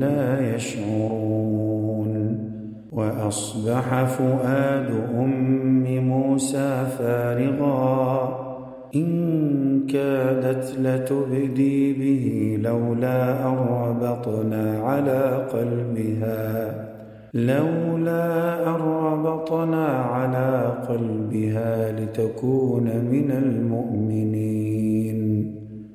لا يشعرون. وأصبح فؤاد أم موسى فارغا. إن كادت لتبدي به لولا أن ربطنا على قلبها. لولا أن ربطنا على قلبها لتكون من المؤمنين.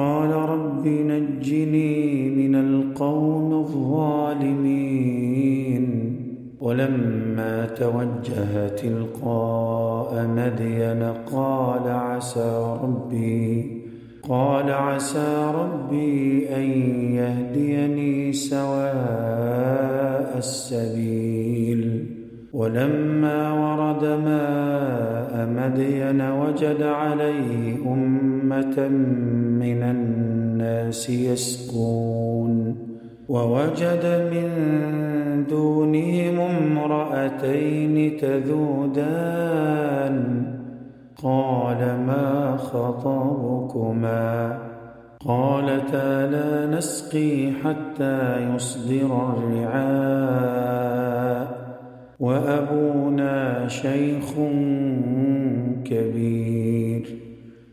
قال رب نجني من القوم الظالمين. ولما توجه تلقاء مدين قال عسى ربي قال عسى ربي أن يهديني سواء السبيل. ولما ورد ماء مدين وجد عليه من الناس يسكون ووجد من دونهم امرأتين تذودان. قال ما خطبكما؟ قالتا لا نسقي حتى يصدر الرعاء. وأبونا شيخ كبير.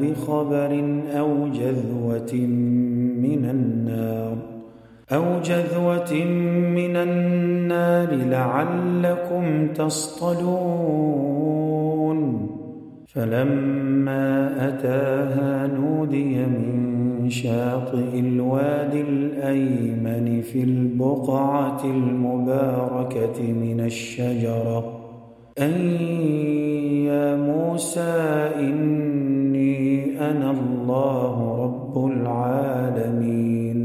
بخبر أو جذوة من النار أو جذوة من النار لعلكم تصطلون فلما أتاها نودي من شاطئ الوادي الأيمن في البقعة المباركة من الشجرة أن يا موسى إني أنا الله رب العالمين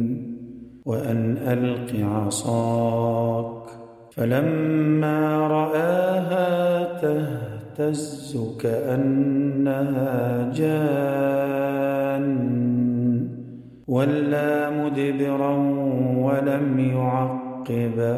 وأن ألق عصاك فلما رآها تهتز كأنها جان ولا مدبرا ولم يعقب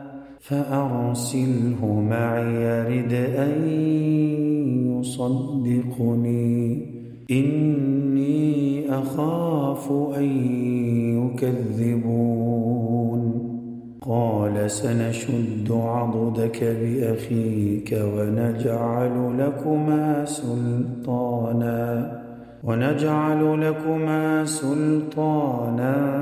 فأرسله معي يرد أن يصدقني. إني أخاف أن يكذبون. قال سنشد عضدك بأخيك ونجعل لكما سلطانا. ونجعل لكما سلطانا.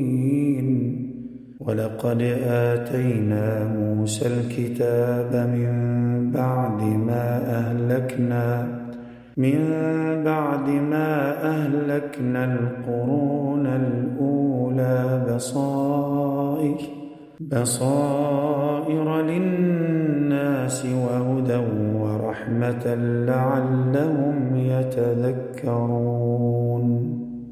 ولقد آتينا موسى الكتاب من بعد ما أهلكنا من بعد ما أهلكنا القرون الأولى بصائر بصائر للناس وهدى ورحمة رحمة لعلهم يتذكرون.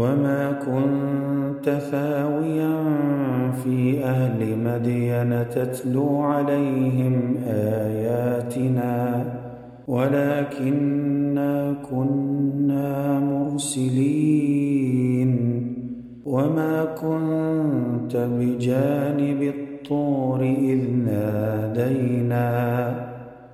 وما كنت ثاويا في أهل مدين تتلو عليهم آياتنا ولكنا كنا مرسلين وما كنت بجانب الطور إذ نادينا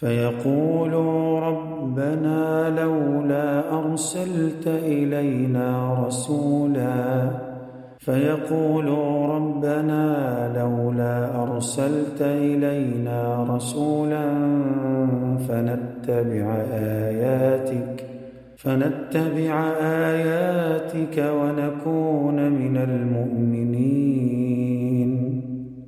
فيقولوا ربنا لولا أرسلت إلينا رسولا. فيقولوا ربنا لولا أرسلت إلينا رسولا فنتبع آياتك فنتبع آياتك ونكون من المؤمنين.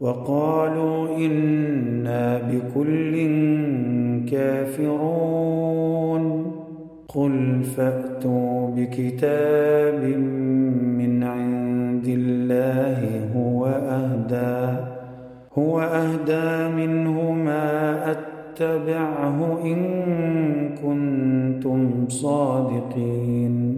وقالوا إنا بكل كافرون. قل فأتوا بكتاب من عند الله هو أهدى هو أهدى منه ما أتبعه إن كنتم صادقين.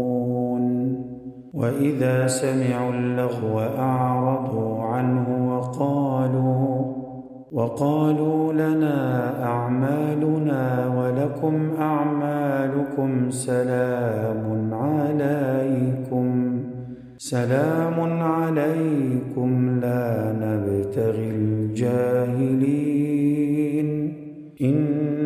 وإذا سمعوا اللغو أعرضوا عنه وقالوا وقالوا لنا أعمالنا ولكم أعمالكم سلام عليكم سلام عليكم لا نبتغي الجاهلين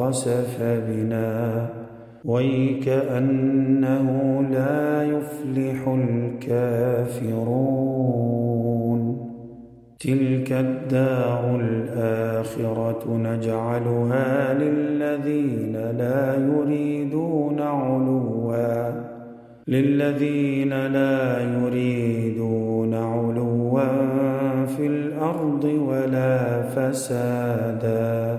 لخسف بنا ويكأنه لا يفلح الكافرون. تلك الدار الآخرة نجعلها للذين لا يريدون علوا. للذين لا يريدون علوا في الأرض ولا فسادا.